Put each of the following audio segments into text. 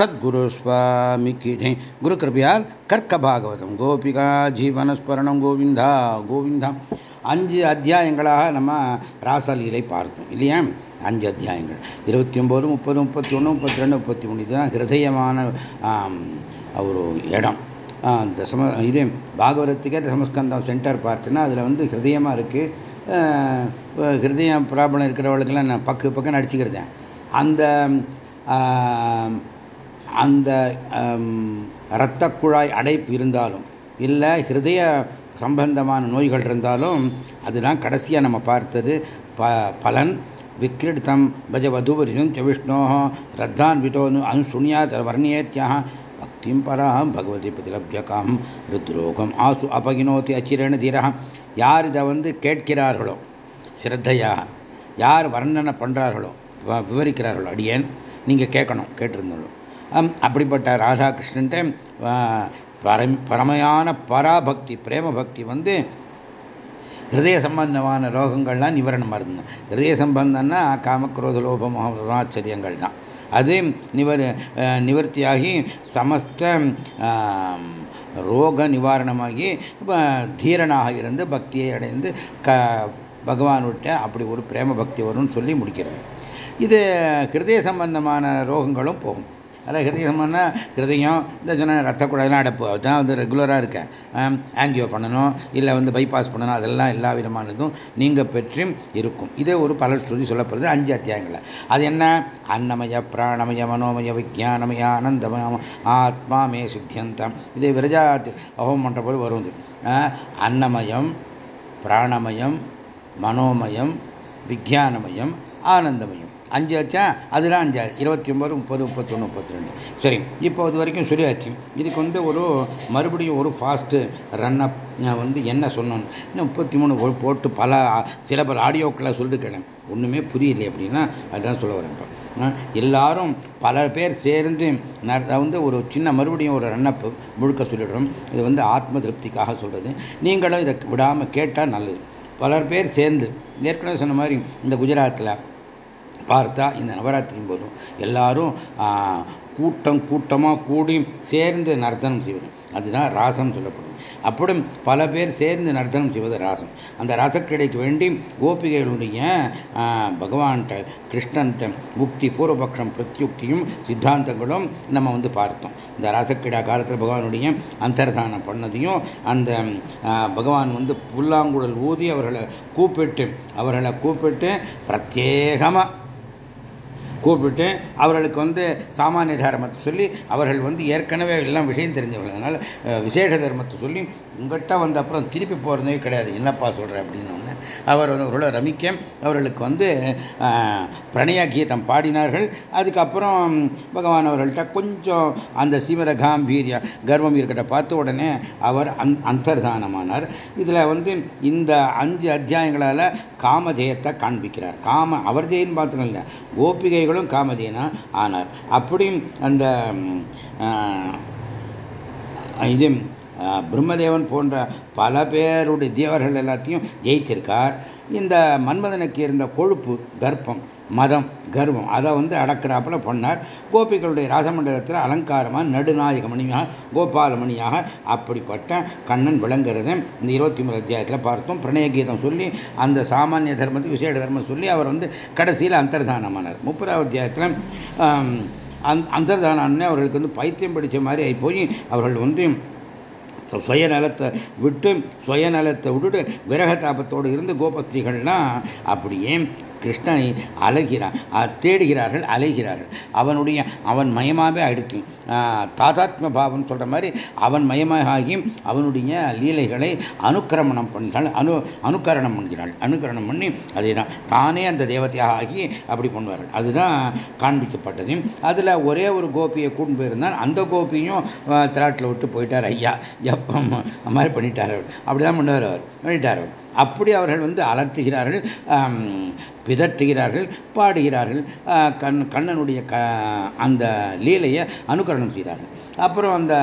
சத்குரு சுவாமிக்கு ஜெய். குரு கிருபையால் கர்க்க பாகவதம். கோபிகா ஜீவனஸ்மரணம் கோவிந்தா கோவிந்தா. அஞ்சு அத்தியாயங்களாக நம்ம ராசலீலை பார்த்தோம் இல்லையா? அஞ்சு அத்தியாயங்கள். இருபத்தி ஒம்பது முப்பது முப்பத்தி ஒன்று முப்பத்தி ரெண்டு முப்பத்தி மூணு இதுதான் ஹிருதயமான ஒரு இடம். தசம இது பாகவதத்துக்கே தசமஸ்கந்தம் சென்டர் பார்ட்டுன்னா அதில் வந்து ஹிருதயமாக இருக்குது ஹிருதயம் ப்ராப்ளம் இருக்கிறவளுக்கெல்லாம் நான் பக்கு பக்கம் நடிச்சுக்கிறதேன் அந்த அந்த இரத்த குழாய் அடைப்பு இருந்தாலும் இல்லை ஹிருதய சம்பந்தமான நோய்கள் இருந்தாலும் அதுதான் கடைசியாக நம்ம பார்த்தது. ப பலன் விக்ரிடித்தம் பஜ வதுபரிசம் ச விஷ்ணோ ரத்தான் விட்டோனு அனுசுனியா வர்ணியேத்தியாக பக்திம் பராம் பகவதி பிரதிலப்யகாம் ருத்ரோகம் ஆசு அபகினோத்தி அச்சிரேணு தீரா யார் இதை வந்து கேட்கிறார்களோ சிரத்தையாக யார் வர்ணனை பண்ணுறார்களோ விவரிக்கிறார்களோ அடியேன் நீங்கள் கேட்கணும் கேட்டிருந்தாலும். அப்படிப்பட்ட ராதாகிருஷ்ணன்ட்ட பரம் பரமையான பராபக்தி பிரேம பக்தி வந்து ஹிருதய சம்பந்தமான ரோகங்கள்லாம் நிவரணம் மருந்து ஹிருதய சம்பந்தம்னா காமக்ரோத லோபம் ஆச்சரியங்கள் தான். அது நிவர் நிவர்த்தியாகி சமஸ்த ரோக நிவாரணமாகி தீரனாக இருந்து பக்தியை அடைந்து க பகவான்கிட்ட அப்படி ஒரு பிரேம பக்தி வரும்னு சொல்லி முடிக்கிறது. இது ஹிருதய சம்பந்தமான ரோகங்களும் போகும். அதாவது ஹிருதயம்னா ஹிருதயம் இந்த சொன்ன ரத்த குழாயெல்லாம் அடைப்பு. அதுதான் வந்து ரெகுலராக இருக்கேன். ஆங்கியோ பண்ணணும் இல்லை வந்து பைபாஸ் பண்ணணும் அதெல்லாம் எல்லா விதமானதும் நீங்கள் பெற்றும் இருக்கும். இதே ஒரு பல ஸ்ருதி சொல்லப்படுறது அஞ்சு அத்தியாயங்களில். அது என்ன? அன்னமய பிராணமய மனோமய விஜயானமய ஆனந்தமய ஆத்மா மே சித்தியந்தம். இது விரஜா ஹோமம் பண்ணுற போது வரும் அன்னமயம் பிராணமயம் மனோமயம் விஜயானமயம் ஆனந்தமயம். அஞ்சு வச்சா அதுதான் அஞ்சு இருபத்தி ஒம்பது முப்பது முப்பத்தொன்று முப்பத்தி ரெண்டு சரி இப்போ இது வரைக்கும் சொல்லியாச்சு இதுக்கு வந்து ஒரு மறுபடியும் ஒரு ஃபாஸ்ட்டு ரன்னப் வந்து என்ன சொன்னோன்னு இன்னும் முப்பத்தி மூணு போட்டு பல சில பல ஆடியோக்களை கேட்டேன். ஒன்றுமே புரியலை அப்படின்னா அதுதான் சொல்ல வரேன் எல்லாரும் பல பேர் சேர்ந்து வந்து ஒரு சின்ன மறுபடியும் ஒரு ரன்னப்பு முழுக்க சொல்லிடுறோம். இது வந்து ஆத்ம திருப்திக்காக சொல்கிறது நீங்களும் இதை விடாமல் கேட்டால் நல்லது. பலர் பேர் சேர்ந்து ஏற்கனவே சொன்ன மாதிரி இந்த குஜராத்தில் பார்த்தா இந்த நவராத்திரியும் போதும் எல்லாரும் கூட்டம் கூட்டமாக கூடி சேர்ந்து நர்த்தனம் செய்வது. அதுதான் ராசம் சொல்லப்படும். அப்படி பல பேர் சேர்ந்து நர்த்தனம் செய்வது ராசம். அந்த ராசக்கிடைக்கு வேண்டி கோபிகைகளுடைய பகவான்கிட்ட கிருஷ்ணன்ட்ட முக்தி பூர்வபக்ஷம் பிரத்யுக்தியும் சித்தாந்தங்களும் நம்ம வந்து பார்த்தோம். இந்த ராசக்கிடா காலத்தில் பகவானுடைய அந்தர்தானம் பண்ணதையும் அந்த பகவான் வந்து புல்லாங்குழல் ஊதி அவர்களை கூப்பிட்டு அவர்களை கூப்பிட்டு பிரத்யேகமாக கூப்பிட்டு அவர்களுக்கு வந்து சாமானிய தர்மத்தை சொல்லி அவர்கள் வந்து ஏற்கனவே எல்லாம் விஷயம் தெரிஞ்சவர்கள். அதனால் விசேஷ தர்மத்தை சொல்லி உங்கள்கிட்ட வந்த அப்புறம் திருப்பி போகிறதே கிடையாது. என்னப்பா சொல்கிறேன் அப்படின்னு அவர் அவர்களை ரமிக்க அவர்களுக்கு வந்து பிரணய கீதம் பாடினார்கள். அதுக்கப்புறம் பகவான் அவர்கள்ட்ட கொஞ்சம் அந்த சீவர காம்பீரிய கர்வம் இருக்கட்ட பார்த்த உடனே அவர் அந் அந்தர்தானமானார். இதில் வந்து இந்த அஞ்சு அத்தியாயங்களால் காமதேயத்தை காண்பிக்கிறார். காம அவர் ஜெயின் மாத்திரம் இல்லை கோபிகைகளும் காமதேனா ஆனார். அப்படியும் அந்த இது பிரம்மதேவன் போன்ற பல பேருடைய தேவர்கள் எல்லாத்தையும் ஜெயித்திருக்கார். இந்த மன்மதனுக்கு இருந்த கொழுப்பு தர்ப்பம் மதம் கர்வம் அதை வந்து அடக்கிறாப்புல பண்ணார். கோபிகளுடைய ராசமண்டலத்தில் அலங்காரமாக நடுநாயகமணியாக கோபாலமணியாக அப்படிப்பட்ட கண்ணன் விளங்குறதை இந்த இருபத்தி மூணு அத்தியாயத்தில் பார்த்தோம். பிரணய கீதம் சொல்லி அந்த சாமானிய தர்மத்துக்கு விசேட தர்மம் சொல்லி அவர் வந்து கடைசியில் அந்தர்தானமானார். முப்பதாவது அத்தியாயத்தில் அந் அந்தர்தானே அவர்களுக்கு வந்து பைத்தியம் பிடித்த மாதிரி ஆகி போய் அவர்கள் வந்து சுயநலத்தை விட்டு சுயநலத்தை விட்டுட்டு விரக தாபத்தோடு இருந்து கோபஸ்திரிகள்லாம் அப்படியே கிருஷ்ணனை அலைகிறார் தேடுகிறார்கள் அலைகிறார்கள். அவனுடைய அவன் மயமாகவே அடுத்து தாதாத்ம பாவம் சொல்கிற மாதிரி அவன் மயமாக ஆகி அவனுடைய லீலைகளை அனுக்கிரமணம் பண்ணுகிறாள். அனு அனுக்கரணம் பண்ணுகிறாள். அனுக்கரணம் பண்ணி அதே தான் தானே அந்த தேவத்தையாக ஆகி அப்படி பண்ணுவார்கள் அதுதான் காண்பிக்கப்பட்டது. அதில் ஒரே ஒரு கோபியை கூட்டு போயிருந்தால் அந்த கோபியும் திராட்டில் விட்டு போயிட்டார் ஐயா. அப்படி தான் பண்ணுவார் அவர். பண்ணிட்டார் அவர். அப்படி அவர்கள் வந்து அலர்த்துகிறார்கள் பிதற்றுகிறார்கள் பாடுகிறார்கள். கண் கண்ணனுடைய க அந்த லீலையை அனுகரணம் செய்கிறார்கள் அப்புறம் அந்த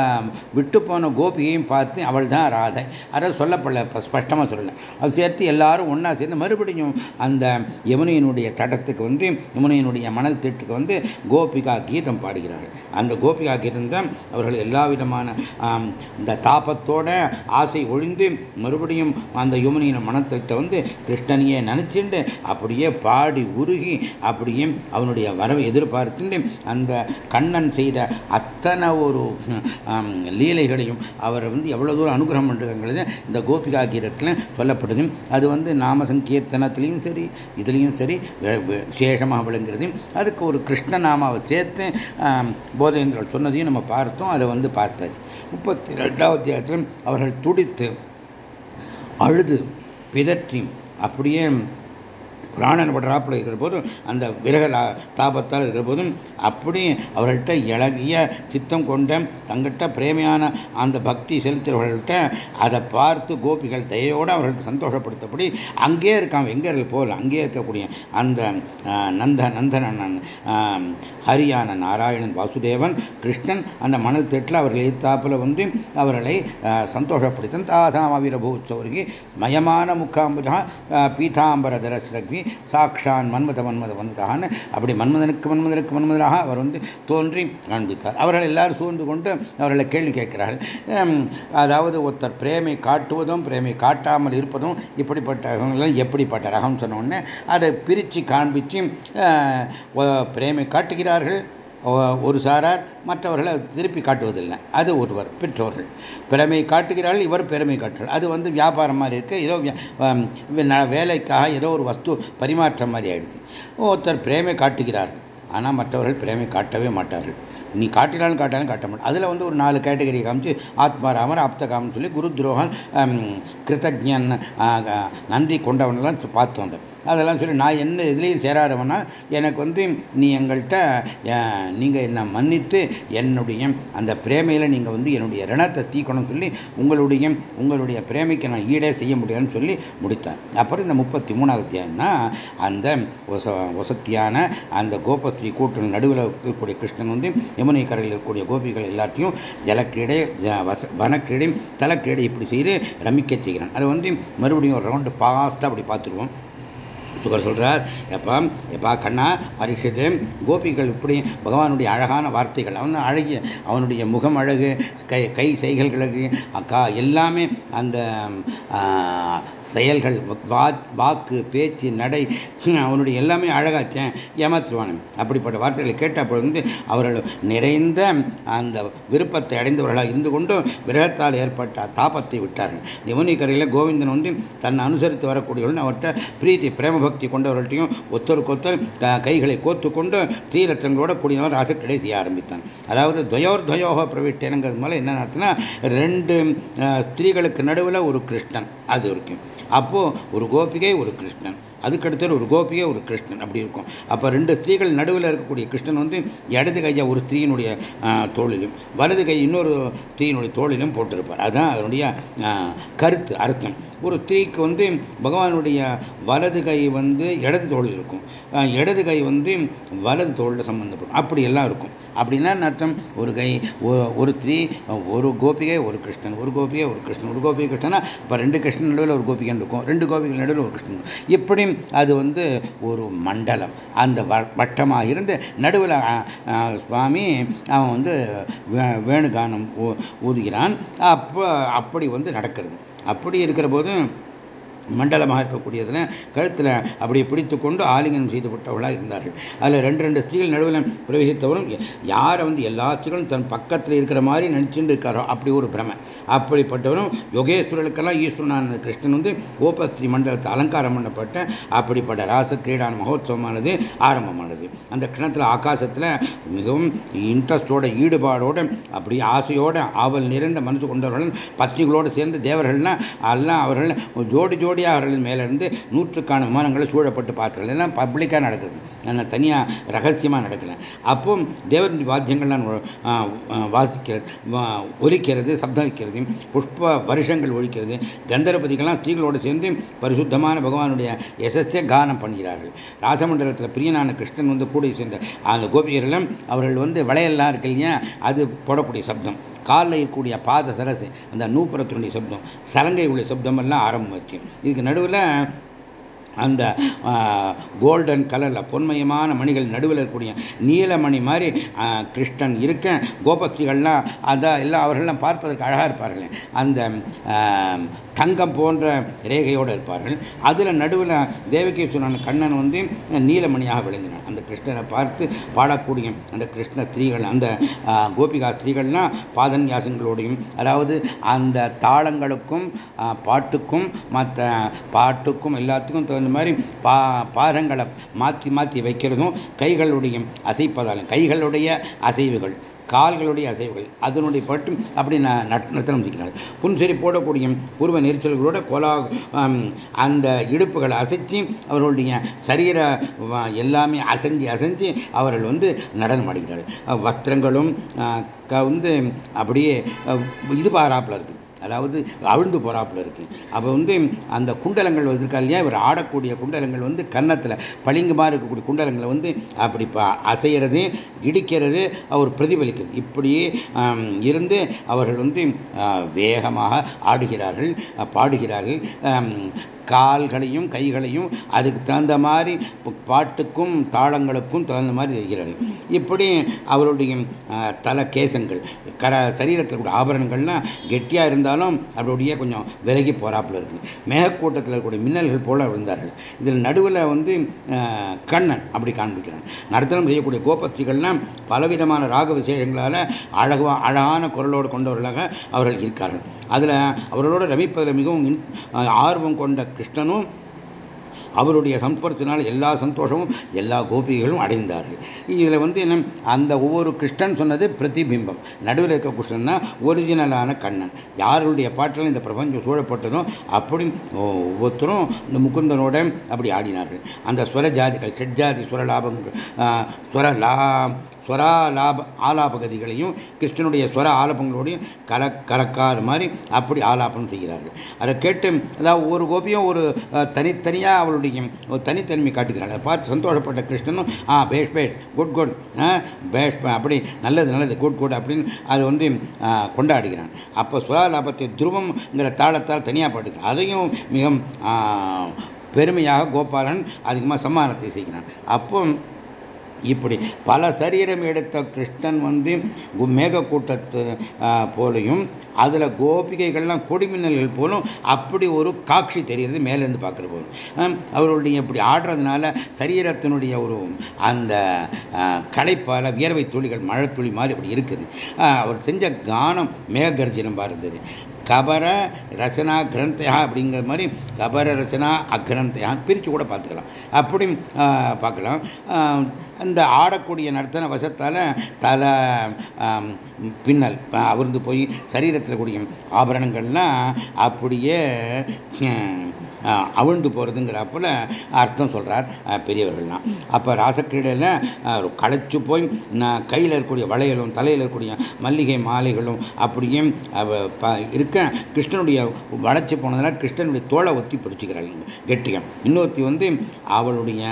விட்டு போன கோபியையும் பார்த்து அவள் தான் ராதை. அதை சொல்லப்படல ஸ்பஷ்டமாக சொல்லலை. அது சேர்த்து எல்லாரும் ஒன்றா சேர்ந்து மறுபடியும் அந்த யமுனையினுடைய தடத்துக்கு வந்து யமுனையினுடைய மணல் திட்டுக்கு வந்து கோபிகா கீதம் பாடுகிறார்கள். அந்த கோபிகா கீதம் தான் அவர்கள் எல்லா விதமான இந்த தாபத்தோட ஆசை ஒழிந்து மறுபடியும் அந்த யமுனையின் மனத்திட்ட வந்து கிருஷ்ணனையே நினச்சிண்டு அப்படியே பாடி உருகி அப்படியே அவனுடைய வரவை எதிர்பார்த்துட்டு அந்த கண்ணன் செய்த அத்தனை ஒரு லீலைகளையும் அவர் வந்து எவ்வளோ தூரம் அனுகிரகம் பண்ணுறங்கிறது இந்த கோபிகா கீதத்தில் சொல்லப்படுது. அது வந்து நாம சங்கீர்த்தனத்திலையும் சரி இதுலேயும் சரி விசேஷமாக விளங்குறது. அதுக்கு ஒரு கிருஷ்ண நாமாவை சேர்த்து போதேந்திரர் சொன்னதையும் நம்ம பார்த்தோம் அதை வந்து பார்த்தாச்சு. முப்பத்தி ரெண்டாவது அவர்கள் துடித்து அழுது பிதற்றி அப்படியே பிராணன் படுறாப்புல இருக்கிற போதும் அந்த விரக தாபத்தால் இருக்கிற போதும் அப்படி அவர்கள்ட்ட இழகிய சித்தம் கொண்ட தங்கிட்ட பிரேமையான அந்த பக்தி செலுத்துகிறவர்கள்ட்ட அதை பார்த்து கோபிகள் தயையோடு அவர்களுக்கு சந்தோஷப்படுத்தபடி அங்கே இருக்கான் எங்கே போல் அங்கே இருக்கக்கூடிய அந்த நந்த நந்தனன் ஹரியான நாராயணன் வாசுதேவன் கிருஷ்ணன் அந்த மணல் திட்டில் அவர்கள் எதிர்த்தாப்பில் வந்து அவர்களை சந்தோஷப்படுத்த தாசாமவீரபூத்சவருக்கு மயமான முக்காம்புஜா பீதாம்பரதர லக்ஷ்மி சாக்ஷான் மன்மத மன்மத வந்தான்னு அப்படி மன்மதனுக்கு மன்மதனுக்கு மன்மதனாக அவர் வந்து தோன்றி காண்பித்தார். அவர்கள் எல்லாரும் சூழ்ந்து கொண்டு அவர்களை கேள்வி கேட்கிறார்கள். அதாவது ஒருத்தர் பிரேமை காட்டுவதும் பிரேமை காட்டாமல் இருப்பதும் இப்படிப்பட்ட எப்படிப்பட்ட ரகம் சொன்ன உடனே அதை பிரித்து காண்பித்து பிரேமை காட்டுகிறார்கள். ஒரு சாரார் மற்றவர்களை திருப்பி காட்டுவதில்லை. அது ஒருவர் பெற்றோர்கள். பெருமை காட்டுகிறார்கள் இவர் பெருமை காட்டுகிறார். அது வந்து வியாபாரம் மாதிரி இருக்குது ஏதோ வேலைக்காக ஏதோ ஒரு வஸ்து பரிமாற்றம் மாதிரி ஆகிடுது ஒருத்தர் பிரேமை காட்டுகிறார்கள் ஆனால் மற்றவர்கள் பிரேமை காட்டவே மாட்டார்கள். நீ காட்டினாலும் காட்டாலும் காட்ட மாட்டோம் அதில் வந்து ஒரு நாலு கேட்டகரி காமிச்சு ஆத்மாராமர் ஆப்தகாமன் சொல்லி குரு துரோகன் கிருத்தஜன் நன்றி கொண்டவனெல்லாம் பார்த்து வந்தேன் அதெல்லாம் சொல்லி நான் என்ன இதுலேயும் சேராதவனா எனக்கு வந்து நீ எங்கள்கிட்ட நீங்கள் என்னை மன்னித்து என்னுடைய அந்த பிரேமையில் நீங்கள் வந்து என்னுடைய ரணத்தை தீக்கணும்னு சொல்லி உங்களுடைய உங்களுடைய பிரேமைக்கு நான் ஈடே செய்ய முடியாதுன்னு சொல்லி முடித்தேன். அப்புறம் இந்த முப்பத்தி மூணாவது அந்த வச வசத்தியான அந்த கோபஸ்ரீ கூட்டம் நடுவில் இருக்கக்கூடிய கிருஷ்ணன் வந்து யமுனை கரையில் இருக்கக்கூடிய கோபிகள் எல்லாத்தையும் ஜலக்கிரீடை வனக்கிரீடை தலக்கிரீடை இப்படி செய்து ரமிக்க செய்கிறான். அதை வந்து மறுபடியும் ஒரு ரவுண்டு ஃபாஸ்ட்டாக அப்படி பார்த்துருவோம். சுகர் சொல்கிறார் எப்பா எப்பா கண்ணா பரீட்சித்து கோபிகள் இப்படி பகவானுடைய அழகான வார்த்தைகள் அவன் அழகிய அவனுடைய முகம் அழகு கை கை செய்கள்களுக்கு அக்கா எல்லாமே அந்த செயல்கள் வாக்கு பேச்சு நடை அவனுடைய எல்லாமே அழகாச்சேன் ஏமாத்துருவானு. அப்படிப்பட்ட வார்த்தைகளை கேட்ட பொழுது அவர்கள் நிறைந்த அந்த விருப்பத்தை அடைந்தவர்களாக இருந்து கொண்டும் விரகத்தால் ஏற்பட்ட தாபத்தை விட்டார்கள். யமுனிக்கரையில் கோவிந்தன் வந்து தன்னை அனுசரித்து வரக்கூடியவர்கள் அவர்கிட்ட பிரீத்தி பிரேம பக்தி கொண்டவர்கள்ட்டையும் ஒத்தருக்கொத்தர் கைகளை கோத்து கொண்டு ஸ்ரீரத்னங்களோட கூடியவர் ஆசை செய்ய ஆரம்பித்தான். அதாவது துயோர் துயோக பிரவிட்டேனுங்கிறது மேலே என்ன நடத்தினா ரெண்டு ஸ்திரீகளுக்கு நடுவில் ஒரு கிருஷ்ணன் அது இருக்கும் அப்போது ஒரு கோபிகை ஒரு கிருஷ்ணன். அதுக்கடுத்து ஒரு கோபியே ஒரு கிருஷ்ணன் அப்படி இருக்கும். அப்போ ரெண்டு ஸ்திரீகள் நடுவில் இருக்கக்கூடிய கிருஷ்ணன் வந்து இடது கையை ஒரு ஸ்திரீயினுடைய தோளிலும் வலது கை இன்னொரு ஸ்திரீயினுடைய தோளிலும் போட்டிருப்பார். அதுதான் அதனுடைய கருத்து அர்த்தம். ஒரு ஸ்திரீக்கு வந்து பகவானுடைய வலது கை வந்து இடது தோளில் இருக்கும். இடது கை வந்து வலது தோளில் சம்பந்தப்படும். அப்படி எல்லாம் இருக்கும். அப்படின்னா அர்த்தம்? ஒரு கை ஒரு ஸ்திரீ ஒரு கோபிகை ஒரு கிருஷ்ணன். ஒரு கோபிகை ஒரு கிருஷ்ணன். ஒரு கோபிகை கிருஷ்ணனா இப்போ ரெண்டு கிருஷ்ணன் நடுவில் ஒரு கோபிகன் இருக்கும். ரெண்டு கோபிகள் நடுவில் ஒரு கிருஷ்ணன் இப்படி அது வந்து ஒரு மண்டலம். அந்த வட்டமாக இருந்து நடுவில் சுவாமி அவன் வந்து வேணுகானம் ஊதுகிறான். அப்போ அப்படி வந்து நடக்கிறது. அப்படி இருக்கிற போது மண்டலமாக இருக்கக்கூடியதில் கழுத்தில் அப்படி பிடித்து கொண்டு ஆலிங்கனம் செய்து விட்டவர்களாக இருந்தார்கள். அதில் ரெண்டு ரெண்டு ஸ்திரீகள் நடுவில் பிரவேசித்தவரும் யாரை வந்து எல்லா ஸ்திரீகளும் தன் பக்கத்தில் இருக்கிற மாதிரி நினச்சிட்டு இருக்காரோ அப்படி ஒரு பிரமை. அப்படிப்பட்டவரும் யோகேஸ்வரர்களுக்கெல்லாம் ஈஸ்வரனான கிருஷ்ணன் வந்து கோபஸ்ரீ மண்டலத்தை அலங்காரம் பண்ணப்பட்ட அப்படிப்பட்ட ராச கிரீடான மகோத்சவமானது ஆரம்பமானது. அந்த கிணத்துல ஆகாசத்தில் மிகவும் இன்ட்ரெஸ்டோட ஈடுபாடோட அப்படி ஆசையோட ஆவல் நிறைந்த மனசு கொண்டவர்கள் பத்னிகளோடு சேர்ந்து தேவர்கள்லாம் எல்லாம் அவர்கள் ஜோடி ஜோடி அடுத்தபடியாக அவர்களின் மேலிருந்து நூற்றுக்கான விமானங்களை சூழப்பட்டு பார்க்கிறது. எல்லாம் பப்ளிக்காக நடக்குது. நான் தனியாக ரகசியமாக நடக்கல. அப்போ தேவன் வாத்தியங்கள்லாம் வாசிக்கிறது ஒலிக்கிறது சப்தம் வைக்கிறது புஷ்ப வருஷங்கள் ஒழிக்கிறது கந்தரபதிகள்லாம் ஸ்ரீகளோடு சேர்ந்து பரிசுத்தமான பகவானுடைய எசஸை கானம் பண்ணுகிறார்கள். ராசமண்டலத்தில் பிரியனான கிருஷ்ணன் வந்து கூட சேர்ந்த அந்த கோபியர்களும் அவர்கள் வந்து விளையெல்லாம் இருக்கு இல்லையா? அது போடக்கூடிய சப்தம். காலில் இருக்கக்கூடிய பாத சரசு அந்த நூப்புறத்தினுடைய சப்தம் சலங்கை உள்ள சப்தமெல்லாம் ஆரம்பம் வச்சு இதுக்கு நடுவில் அந்த கோல்டன் கலரில் பொன்மயமான மணிகள் நடுவில் இருக்கக்கூடிய நீலமணி மாதிரி கிருஷ்ணன் இருக்க கோபக்திகள்லாம் அதான் எல்லாம் அவர்கள்லாம் பார்ப்பதற்கு அழகாக இருப்பார்கள். அந்த தங்கம் போன்ற ரேகையோடு இருப்பார்கள். அதில் நடுவில் தேவகி சொன்ன கண்ணன் வந்து நீலமணியாக விளங்கினான். அந்த கிருஷ்ணனை பார்த்து பாடக்கூடிய அந்த கிருஷ்ண ஸ்திரீகள் அந்த கோபிகா ஸ்திரீகள்லாம் பாதன்யாசங்களோடையும் அதாவது அந்த தாளங்களுக்கும் பாட்டுக்கும் மற்ற பாட்டுக்கும் எல்லாத்துக்கும் இந்த மாதிரி பா பாதங்களை மாற்றி மாற்றி வைக்கிறதும் கைகளுடைய அசைப்பதாலும் கைகளுடைய அசைவுகள் கால்களுடைய அசைவுகள் அதனுடைய பட்டு அப்படி நான் நர்த்தனம் செய்கிறார் புன்சரி போடக்கூடிய பூர்வ நெரிச்சல்களோட கோலா அந்த இடுப்புகளை அசைச்சு அவர்களுடைய சரீர எல்லாமே அசைஞ்சு அசைஞ்சு அவர்கள் வந்து நடனம் அடைகிறார்கள் வஸ்திரங்களும் வந்து அப்படியே இது பாராப்பில் இருக்குது அதாவது அழுந்து போறாப்புல இருக்கு. அப்போ வந்து அந்த குண்டலங்கள் இருக்கா இல்லையா? இவர் ஆடக்கூடிய குண்டலங்கள் வந்து கன்னத்தில் பளிங்கு இருக்கக்கூடிய குண்டலங்களை வந்து அப்படி அசைகிறது இடிக்கிறது அவர் பிரதிபலிக்கிறது. இப்படியே இருந்து அவர்கள் வந்து வேகமாக ஆடுகிறார்கள் பாடுகிறார்கள். கால்களையும் கைகளையும் அதுக்கு தகுந்த மாதிரி பாட்டுக்கும் தாளங்களுக்கும் தகுந்த மாதிரி செய்கிறார்கள் இப்படி அவருடைய தல கேசங்கள் கர சரீரத்தில் கூட ஆபரணங்கள்லாம் கெட்டியாக இருந்தாலும் அவருடைய கொஞ்சம் விலகி போறாப்புல இருக்கு. மேகக்கூட்டத்தில் இருக்கக்கூடிய மின்னல்கள் போல விழுந்தார்கள். இதில் நடுவில் வந்து கண்ணன் அப்படி காண்பிக்கிறான். நடத்தனம் செய்யக்கூடிய கோபத்திரிகள்லாம் பலவிதமான ராக விசேஷங்களால் அழகாக அழகான குரலோடு கொண்டவர்களாக அவர்கள் இருக்கார்கள். அதில் அவர்களோடு ரமிப்பதில் மிகவும் ஆர்வம் கொண்ட கிருஷ்ணனும் அவருடைய சம்பரத்தினால் எல்லா சந்தோஷமும் எல்லா கோபிகளும் அடைந்தார்கள். இதில் வந்து என்ன அந்த ஒவ்வொரு கிருஷ்ணன் சொன்னது பிரதிபிம்பம். நடுவில் இருக்க கிருஷ்ணன்னா தான் ஒரிஜினலான கண்ணன். யாருடைய பாட்டிலும் இந்த பிரபஞ்சம் சூழப்பட்டதோ அப்படி ஒவ்வொருத்தரும் இந்த முகுந்தனோட அப்படி ஆடினார்கள். அந்த ஸ்வர ஜாதிகள் செட்ஜாதி சுரலாபங்கள் ஸ்வரலா ஸ்வராலாப ஆலாபகதிகளையும் கிருஷ்ணனுடைய ஸ்வர ஆலாபங்களோடையும் கல கலக்காத மாதிரி அப்படி ஆலாபம் செய்கிறார்கள். அதை கேட்டு அதாவது ஒரு கோபியும் ஒரு தனித்தனியாக அவளுடைய ஒரு தனித்தன்மை காட்டுகிறாள். அதை பார்த்து சந்தோஷப்பட்ட கிருஷ்ணனும் ஆ பேஷ் பேஷ் குட் குட் பேஷ் அப்படி நல்லது நல்லது குட் குட் அப்படின்னு அது வந்து கொண்டாடுகிறான். அப்போ ஸ்வராலாபத்தை துருவம்ங்கிற தாளத்தால் தனியாக பாட்டுக்கிறான் அதையும் மிக பெருமையாக கோபாலன் அதிகமாக சம்மானத்தை செய்கிறான். அப்போ இப்படி பல சரீரம் எடுத்த கிருஷ்ணன் வந்து மேகக்கூட்டத்து போலையும் அதில் கோபிகைகள்லாம் கொடிமின்னல்கள் போலும் அப்படி ஒரு காட்சி தெரிகிறது மேலேருந்து பார்க்குற போதும் அவர்களுடைய இப்படி ஆடுறதுனால சரீரத்தினுடைய ஒரு அந்த களைப்பால் வியர்வை துளிகள் மழை துளி மாதிரி அப்படி இருக்குது. அவர் செஞ்ச கானம் மேகர்ஜனம் இருந்தது கபர ரசனா கிரந்தையா அப்படிங்கிற மாதிரி கபர ரசனா அக்ரந்தையா பிரித்து கூட பார்த்துக்கலாம். அப்படி பார்க்கலாம். அந்த ஆடக்கூடிய நர்த்தன வசத்தால் தலை பின்னல் அவர்ந்து போய் சரீரத்தில் கூடிய ஆபரணங்கள்லாம் அப்படியே அவிழ்ந்து போகிறதுங்கிறப்பல அர்த்தம் சொல்கிறார் பெரியவர்கள்லாம். அப்போ ராசக்கிரீடையில் களைச்சு போய் கையில் இருக்கக்கூடிய வளையலும் தலையில் இருக்கக்கூடிய மல்லிகை மாலைகளும் அப்படியும் இருக்க கிருஷ்ணனுடைய வளைச்சு போனதுனால கிருஷ்ணனுடைய தோலை ஒத்தி பிடிச்சிக்கிறாள். கெட்டியம். இன்னொருத்தி வந்து அவளுடைய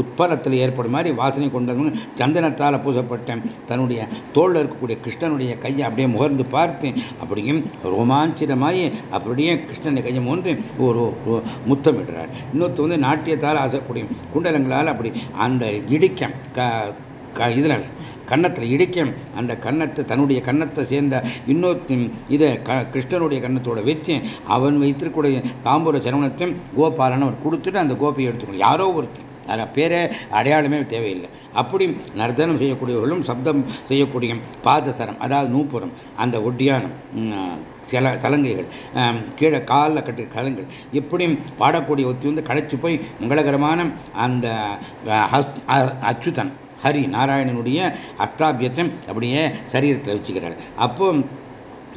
உட்பலத்தில் ஏற்படும் மாதிரி வாசனை கொண்டவங்க சந்தனத்தால் பூசப்பட்ட தன்னுடைய தோளில் இருக்கக்கூடிய கிருஷ்ணனுடைய கையை அப்படியே முகர்ந்து பார்த்து அப்படியும் ரோமாஞ்சிதமாயி அப்படியே கிருஷ்ணனை கையை மோந்து ஒரு முத்தமிடுறார் இன்னொருத்த வந்து நாட்டியத்தால் ஆசைக்கூடிய குண்டலங்களால் அப்படி அந்த இடிக்கம் க இதில் கன்னத்தில் இடிக்கும் அந்த கன்னத்தை தன்னுடைய கன்னத்தை சேர்ந்த இன்னொரு இதை க கிருஷ்ணனுடைய கன்னத்தோட வச்சு அவன் வைத்திருக்கூடிய தாம்பூர சரவணத்தை கோபாலன் அவர் கொடுத்துட்டு அந்த கோபியை எடுத்துக்கணும். யாரோ ஒருத்தர். அதில் பேரே அடையாளமே தேவையில்லை. அப்படி நர்தனம் செய்யக்கூடியவர்களும் சப்தம் செய்யக்கூடிய பாதசரம் அதாவது நூப்புறம் அந்த ஒட்டியானம் சில சலங்கைகள் கீழே காலில் கட்டி கலங்கள் இப்படியும் பாடக்கூடிய ஒத்தி வந்து களைச்சு போய் மங்களகரமான அந்த அச்சுதன் ஹரி நாராயணனுடைய அஸ்தாபியத்தை அப்படியே சரீரத்தில் வச்சுக்கிறார். அப்போ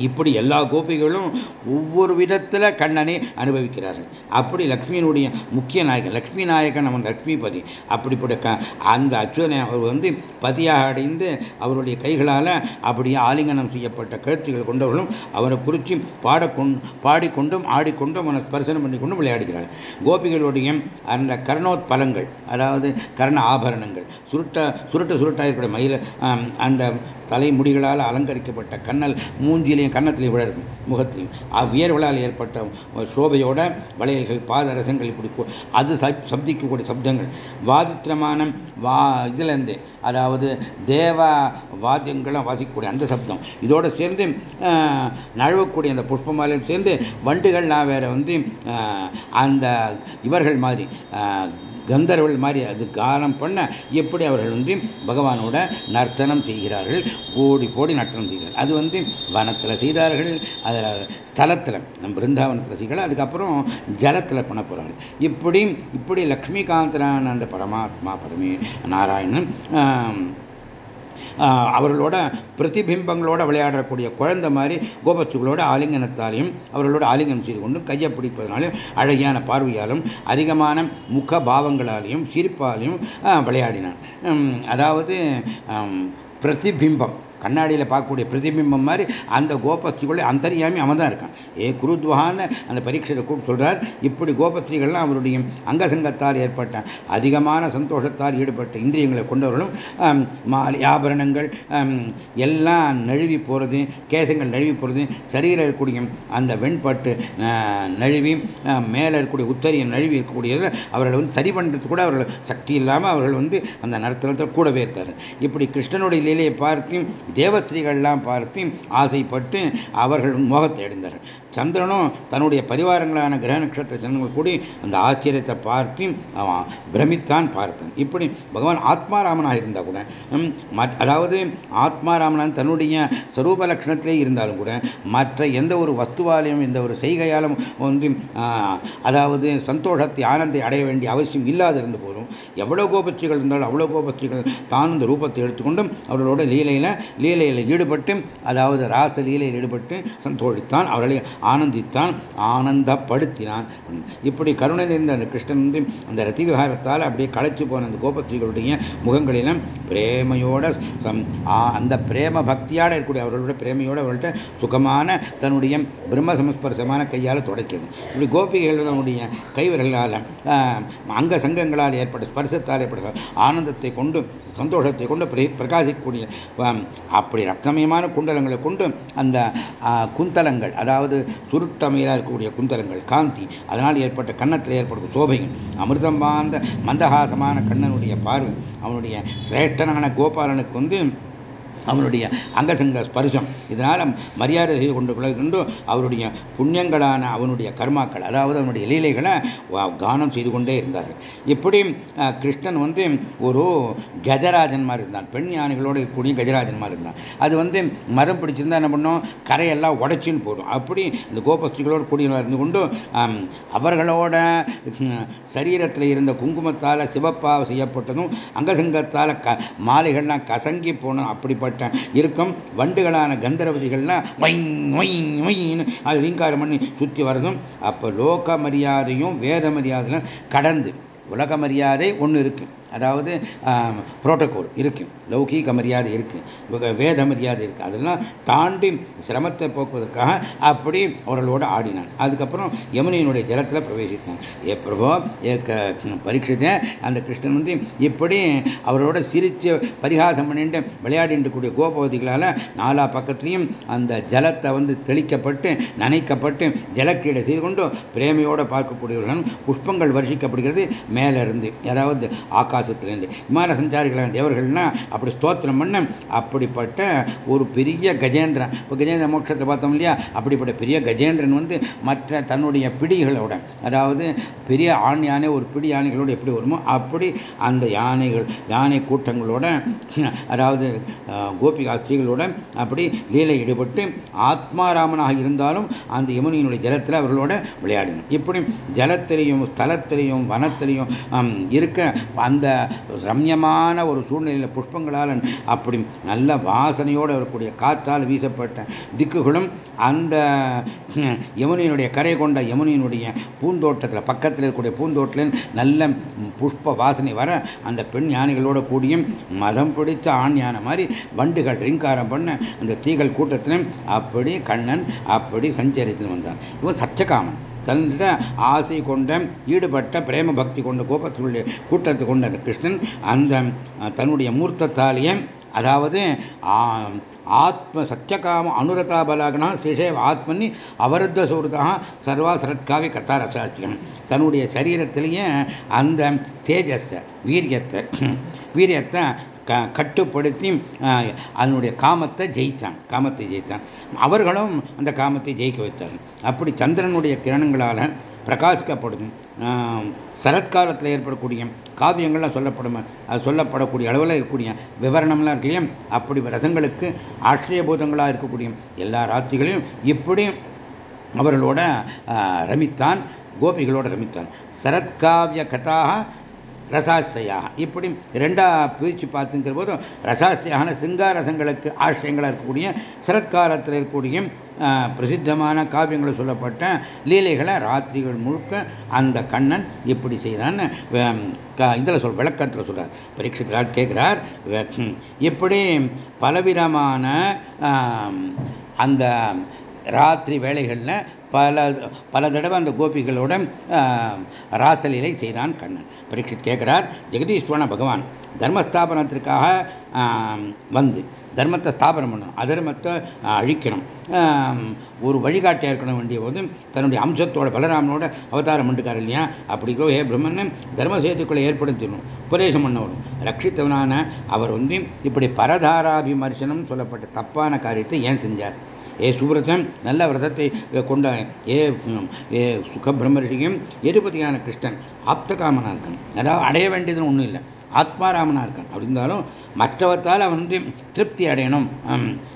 இப்படி எல்லா கோபிகளும் ஒவ்வொரு விதத்தில் கண்ணனை அனுபவிக்கிறார்கள். அப்படி லக்ஷ்மியினுடைய முக்கிய நாயகன் லக்ஷ்மி நாயகன் அவன் லக்ஷ்மிபதி. அப்படிப்பட்ட க அந்த அச்சுதனை அவர் வந்து பதியாக அடைந்து அவருடைய கைகளால் அப்படியே ஆலிங்கனம் செய்யப்பட்ட கழுத்துகள் கொண்டவர்களும் அவரை குறித்து பாடக்கொண் பாடிக்கொண்டும் ஆடிக்கொண்டும் அவனை ஸ்பர்சனம் பண்ணிக்கொண்டும் விளையாடுகிறார்கள் கோபிகளுடைய அந்த கர்ணோத்பலங்கள் அதாவது கர்ண ஆபரணங்கள் சுருட்ட சுருட்ட சுருட்டாக இருக்கிற மயில அந்த தலைமுடிகளால் அலங்கரிக்கப்பட்ட கண்ணல் மூஞ்சிலையும் கன்னத்திலையும் விழருக்கும் முகத்திலையும். அவ்வியர்வலால் ஏற்பட்ட சோபையோட வளையல்கள் பாதரசங்கள் இப்படி அது சப்திக்கக்கூடிய சப்தங்கள். வாதித்திரமான வா இதுலேருந்து அதாவது தேவ வாத்தியங்களும் வாசிக்கக்கூடிய அந்த சப்தம். இதோடு சேர்ந்து நழுவக்கூடிய அந்த புஷ்பமாலையும் சேர்ந்து வண்டுகள்லாம் வேற வந்து அந்த இவர்கள் மாதிரி கந்தர்கள் மாதிரி அது கானம் பண்ண எப்படி அவர்கள் வந்து பகவானோட நர்த்தனம் செய்கிறார்கள் ஓடி போடி நர்த்தனம் செய்கிறார்கள். அது வந்து வனத்தில் செய்தார்கள் அதில் ஸ்தலத்தில் நம்ம பிருந்தாவனத்தில் செய்கிறார்கள் அதுக்கப்புறம் ஜலத்தில் பண்ண போகிறாங்க இப்படி இப்படி லக்ஷ்மிகாந்தரான அந்த பரமாத்மா பரமே நாராயணன் அவர்களோட பிரதிபிம்பங்களோட விளையாடக்கூடிய குழந்தை மாதிரி கோபத்துகளோட ஆலிங்கனத்தாலையும் அவர்களோட ஆலிங்கனம் செய்து கொண்டும் கையை பிடிப்பதனாலும் அழகியான பார்வையாலும் அதிகமான முக பாவங்களாலையும் சிரிப்பாலையும் விளையாடினான் அதாவது பிரதிபிம்பம். கண்ணாடியில் பார்க்கக்கூடிய பிரதிபிம்பம் மாதிரி அந்த கோபஸ்திரிகளை அந்தரியாமி அவன் தான் இருக்கான். ஏ குருத்வான்னு அந்த பரீட்சையில் கூப்பிட்டு சொல்கிறார் இப்படி கோபஸ்திரிகள்லாம் அவருடைய அங்கசங்கத்தால் ஏற்பட்ட அதிகமான சந்தோஷத்தால் ஈடுபட்ட இந்திரியங்களை கொண்டவர்களும் மாலை ஆபரணங்கள் எல்லாம் நழுவி போகிறது கேசங்கள் நழுவி போகிறது சரீரம் இருக்கக்கூடிய அந்த வெண்பட்டு நழுவி மேலே இருக்கக்கூடிய உத்தரியம் நழுவி இருக்கக்கூடியது அவர்களை வந்து சரி பண்ணுறது கூட அவர்கள் சக்தி இல்லாமல் அவர்கள் வந்து அந்த நர்த்தனத்தை கூடவே இருக்கார். இப்படி கிருஷ்ணனுடைய லீலையை பார்த்து தேவத்திரிகள்லாம் பார்த்து ஆசைப்பட்டு அவர்கள் மோகத்தை அடைந்தார்கள் சந்திரனும் தன்னுடைய பரிவாரங்களான கிரக நட்சத்திர சந்திரங்கள் கூடி அந்த ஆச்சரியத்தை பார்த்து அவன் பிரமித்தான் பார்த்தான். இப்படி பகவான் ஆத்மாராமனாக இருந்தால் கூட அதாவது ஆத்மாராமனான் தன்னுடைய ஸ்வரூப லட்சணத்திலே இருந்தாலும் கூட மற்ற எந்த ஒரு வஸ்துவாலையும் எந்த ஒரு செய்கையாலும் வந்து அதாவது சந்தோஷத்தை ஆனந்தை அடைய வேண்டிய அவசியம் இல்லாத இருந்த போதும். எவ்வளோ கோபச்சிகள் இருந்தாலும் அவ்வளோ கோபச்சிகள் தான் இந்த ரூபத்தை எடுத்துக்கொண்டும் அவர்களோட லீலையில் லீலையில் ஈடுபட்டு அதாவது ராச லீலையில் ஈடுபட்டு சந்தோஷித்தான். அவர்களை ஆனந்தித்தான் ஆனந்தப்படுத்தினான். இப்படி கருணை நிறைந்த அந்த கிருஷ்ணன் வந்து அந்த ரத்தி விகாரத்தால் அப்படியே களைச்சு போன அந்த கோபத்திரிகளுடைய முகங்களிலும் பிரேமையோட அந்த பிரேம பக்தியாட இருக்கக்கூடிய அவர்களோட பிரேமையோட அவர்கள்ட்ட சுகமான தன்னுடைய பிரம்ம சமஸ்பர்சமான கையால் துடைக்கிறது. இப்படி கோபிகள் தன்னுடைய கைவர்களால் அங்க சங்கங்களால் ஏற்பட்ட ஸ்பர்சத்தால் ஏற்பட்ட ஆனந்தத்தை கொண்டு சந்தோஷத்தை கொண்டு பிரகாசிக்கக்கூடிய அப்படி ரத்தமயமான குண்டலங்களை கொண்டு அந்த குந்தலங்கள் அதாவது சுருட்டமையிலாக இருக்கக்கூடிய குந்தலங்கள் காந்தி அதனால் ஏற்பட்ட கன்னத்தில் ஏற்படும் சோபைகள் அமிர்தம் வாழ்ந்த மந்தகாசமான கண்ணனுடைய பார்வை அவனுடைய சிரேஷ்டனான கோபாலனுக்கு வந்து அவனுடைய அங்கசங்க ஸ்பர்சம் இதனால் மரியாதை செய்து கொண்டு கொண்டு அவருடைய புண்ணியங்களான அவனுடைய கர்மாக்கள் அதாவது அவனுடைய லீலைகளை கானம் செய்து கொண்டே இருந்தார்கள். இப்படி கிருஷ்ணன் வந்து ஒரு கஜராஜன் மாதிரி இருந்தான். பெண் யானைகளோடு கூடிய கஜராஜன் மாதிரி இருந்தான். அது வந்து மதம் பிடிச்சிருந்தா என்ன பண்ணோம்? கரையெல்லாம் உடைச்சின்னு போடும். அப்படி இந்த கோபஸ்திகளோடு கூடியவர்கள் இருந்து கொண்டு அவர்களோட சரீரத்தில் இருந்த குங்குமத்தால் சிவப்பாக செய்யப்பட்டதும் அங்கசங்கத்தால் க மாலைகள்லாம் கசங்கி போனோம் அப்படிப்பட்ட இருக்கும் வண்டுகளான கந்தரவதிகள்லாம் ஒய்ன்னு அது ரீங்காரம் பண்ணி சுற்றி வரதும் அப்போ லோக மரியாதையும் வேத மரியாதையும் கடந்து. உலக மரியாதை ஒன்று இருக்கு. அதாவது புரோட்டோகால் இருக்கு. லௌகீக மரியாதை இருக்கு. வேத மரியாதை இருக்கு. அதெல்லாம் தாண்டி சிரமத்தை போக்குவதற்காக அப்படி அவர்களோடு ஆடினான். அதுக்கப்புறம் யமுனையினுடைய ஜலத்தில் பிரவேசித்தான். ஏ பிரபோ பரீட்சித்த அந்த கிருஷ்ணன் வந்து இப்படி அவரோட சிரித்து பரிகாசம் பண்ணிட்டு விளையாடிட்டு கூடிய கோபவதிகளால் நாலா பக்கத்துலையும் அந்த ஜலத்தை வந்து தெளிக்கப்பட்டு நனைக்கப்பட்டு ஜலக்கீடை செய்து கொண்டு பிரேமையோடு பார்க்கக்கூடியவர்களும் புஷ்பங்கள் வருஷிக்கப்படுகிறது. மேலிருந்து அதாவது ஆகாசத்திலிருந்து விமான சஞ்சாரிகளான தேவர்கள்னா அப்படி ஸ்தோத்திரம் பண்ண அப்படிப்பட்ட ஒரு பெரிய கஜேந்திரன். இப்போ கஜேந்திர மோட்சத்தை பார்த்தோம் இல்லையா? அப்படிப்பட்ட பெரிய கஜேந்திரன் வந்து மற்ற தன்னுடைய பிடிகளோட அதாவது பெரிய ஆண் யானை ஒரு பிடி யானைகளோடு எப்படி வருமோ அப்படி அந்த யானைகள் யானை கூட்டங்களோட அதாவது கோபிகா ஸ்திரீகளோட அப்படி லீலை ஈடுபட்டு ஆத்மாராமனாக இருந்தாலும் அந்த யமுனியினுடைய ஜலத்தில் அவர்களோட விளையாடினோம் இப்படி ஜலத்திலையும் ஸ்தலத்திலையும் வனத்திலையும் இருக்க அந்த ரம்யமான ஒரு சூழ்நிலையில் புஷ்பங்களால் அப்படி நல்ல வாசனையோடு வரக்கூடிய காற்றால் வீசப்பட்ட திக்குகளும் அந்த யமுனியினுடைய கரை கொண்ட யமுனியினுடைய பூந்தோட்டத்தில் பக்கத்தில் இருக்கக்கூடிய பூந்தோட்டத்தில் நல்ல புஷ்ப வாசனை வர அந்த பெண் யானைகளோட கூடியும் மதம் பிடித்த ஆண் யானை மாதிரி வண்டுகள் ரிங்காரம் பண்ண அந்த தீகள் கூட்டத்திலும் அப்படி கண்ணன் அப்படி சஞ்சரித்து வந்தான். இவன் சச்சகாமன் தந்த ஆசை கொண்ட ஈடுபட்ட பிரேம பக்தி கொண்ட கோபத்துள்ள கூட்டத்தை கொண்ட அந்த கிருஷ்ணன் அந்த தன்னுடைய மூர்த்தத்தாலேயே அதாவது ஆத்ம சத்தியகாம அனுரதா பலாகனா சிஷேவ ஆத்மனி அவரத்த சுருதா சர்வா சரத்காவி கத்தாரசாட்சியம் தன்னுடைய சரீரத்திலேயே அந்த தேஜஸை வீரியத்தை வீரியத்தை கட்டுப்படுத்தி அதனுடைய காமத்தை ஜெயித்தான் காமத்தை ஜெயித்தான் அவர்களும் அந்த காமத்தை ஜெயிக்க வைத்தார்கள். அப்படி சந்திரனுடைய கிரணங்களால் பிரகாசிக்கப்படும் சரத்காலத்தில் ஏற்படக்கூடிய காவியங்கள்லாம் சொல்லப்படும் அது சொல்லப்படக்கூடிய அளவில் இருக்கக்கூடிய விவரணம்லாம் இருக்கு அப்படி ரசங்களுக்கு ஆශ්ரயபூதங்களாக இருக்கக்கூடிய எல்லா ராத்திரிகளையும் இப்படி அவர்களோட ரமித்தான் கோபிகளோட ரமித்தான். சரத்காவிய கதாக ரசாஸ்தையாக இப்படி ரெண்டா பிரித்து பார்த்துங்கிற போதும் ரசாஸ்தியான சிங்காரசங்களுக்கு ஆசிரியங்களாக இருக்கக்கூடிய சரத்காலத்தில் இருக்கக்கூடிய பிரசித்தமான காவியங்களை சொல்லப்பட்ட லீலைகளை ராத்திரிகள் முழுக்க அந்த கண்ணன் எப்படி செய்கிறான்னு இதில் சொல் விளக்கத்தில் சொல்கிறார் பரீட்சித்தராஜ் கேட்குறார் இப்படி பலவிதமான அந்த ராத்திரி வேலைகளில் பல பல தடவை அந்த கோபிகளோட ராசலீலை செய்தான் கண்ணன். பரீட்சித் கேட்கிறார் ஜெகதீஸ்வரன பகவான் தர்மஸ்தாபனத்திற்காக வந்து தர்மத்தை ஸ்தாபனம் பண்ணணும் அதர்மத்தை அழிக்கணும். ஒரு வழிகாட்டியாக இருக்கணும் வேண்டிய போது தன்னுடைய அம்சத்தோட பலராமனோட அவதாரம் பண்ணிருக்காரு இல்லையா? அப்படிக்கோ ஏ பிரம்மன் தர்ம சேதுக்குள்ளே ஏற்படுத்திடணும் உபதேசம் பண்ணவரும் ரட்சித்தவனான அவர் வந்து இப்படி பரதாராபிமர்சனம் சொல்லப்பட்ட தப்பான காரியத்தை ஏன் செஞ்சார்? ஏ சுபிரதன் நல்ல விரதத்தை கொண்ட ஏ ஏ சுகபிரம்மரிஷியும் எதுபதியான கிருஷ்ணன் ஆப்தகாமனாக இருக்கான். அதாவது அடைய வேண்டியதுன்னு ஒன்றும் இல்லை. ஆத்மாராமனாக இருக்கான். அப்படி இருந்தாலும் மற்றவத்தால் அவன் வந்து திருப்தி அடையணும்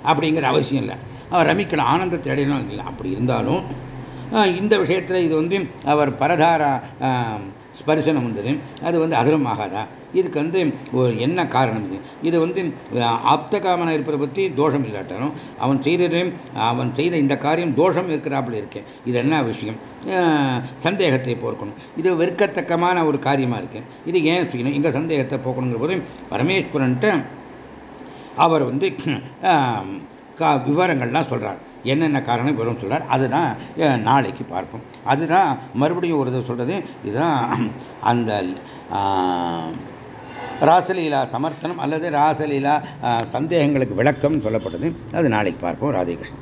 அப்படிங்கிற அவசியம் இல்லை. அவன் ரமிக்கணும் ஆனந்தத்தை அடையணும் இல்லை. அப்படி இருந்தாலும் இந்த விஷயத்தில் இது வந்து அவர் பரதாரா ஸ்பர்சனம் வந்தது. அது வந்து அதரமாகாதா? இதுக்கு வந்து ஒரு என்ன காரணம் இது? இது வந்து ஆப்தகாமனாக இருப்பதை பற்றி தோஷம் இல்லாட்டாலும் அவன் செய்தது அவன் செய்த இந்த காரியம் தோஷம் இருக்கிறாப்புல இருக்கேன் இது என்ன விஷயம்? சந்தேகத்தை போர்க்கணும். இது வெறுக்கத்தக்கமான ஒரு காரியமாக இருக்கு. இது ஏன் செய்யணும்? இங்கே சந்தேகத்தை போக்கணுங்கிற போது பரமேஸ்வரன்ட்ட அவர் வந்து விவரங்கள்லாம் சொல்கிறார் என்னென்ன காரணம் விவரம் சொல்கிறார் அதுதான் நாளைக்கு பார்ப்போம். அதுதான் மறுபடியும் ஒரு இதை சொல்கிறது இதுதான் அந்த ராசலீலா சமர்த்தனம் அல்லது ராசலீலா சந்தேகங்களுக்கு விளக்கம் சொல்லப்பட்டது. அது நாளைக்கு பார்ப்போம். ராதேகிருஷ்ணன்